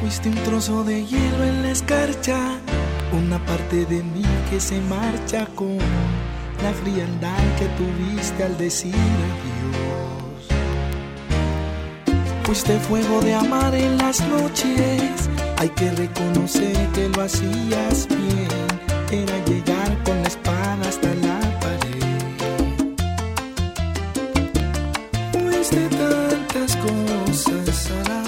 Fuiste un trozo de hielo en la escarcha, una parte de mí que se marcha con la frialdad que tuviste al decir adiós. Fuiste fuego de amar en las noches, hay que reconocer que lo hacías bien, era llegar con la espada hasta la pared. Fuiste tantas cosas a la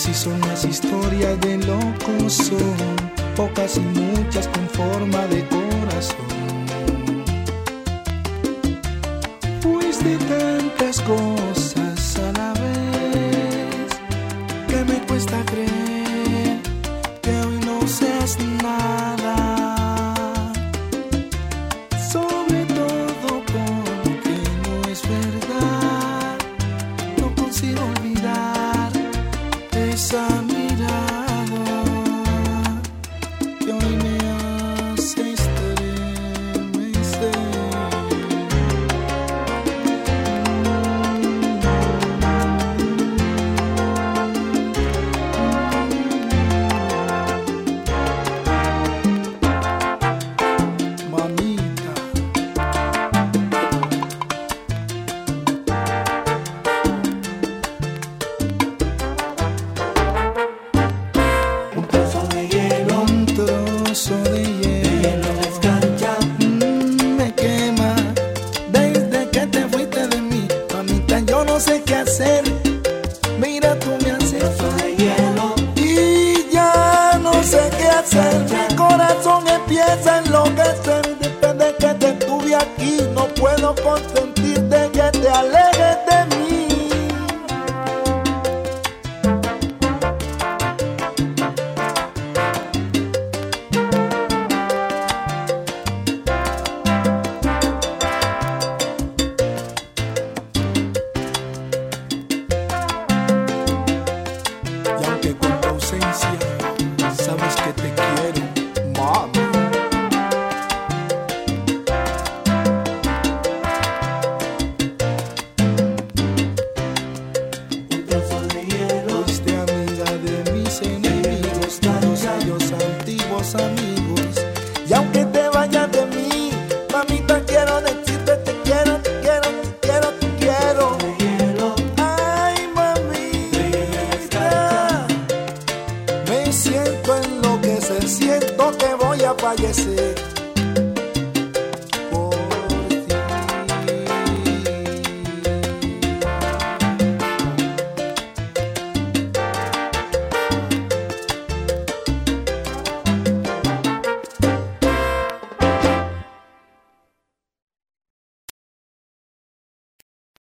Así son las historias de locos, son pocas y muchas con forma de corazón. Fuiste tantas cosas a la vez que me cuesta creer que hoy no seas nada. Self-Judge siento enloquecer, siento que voy a fallecer.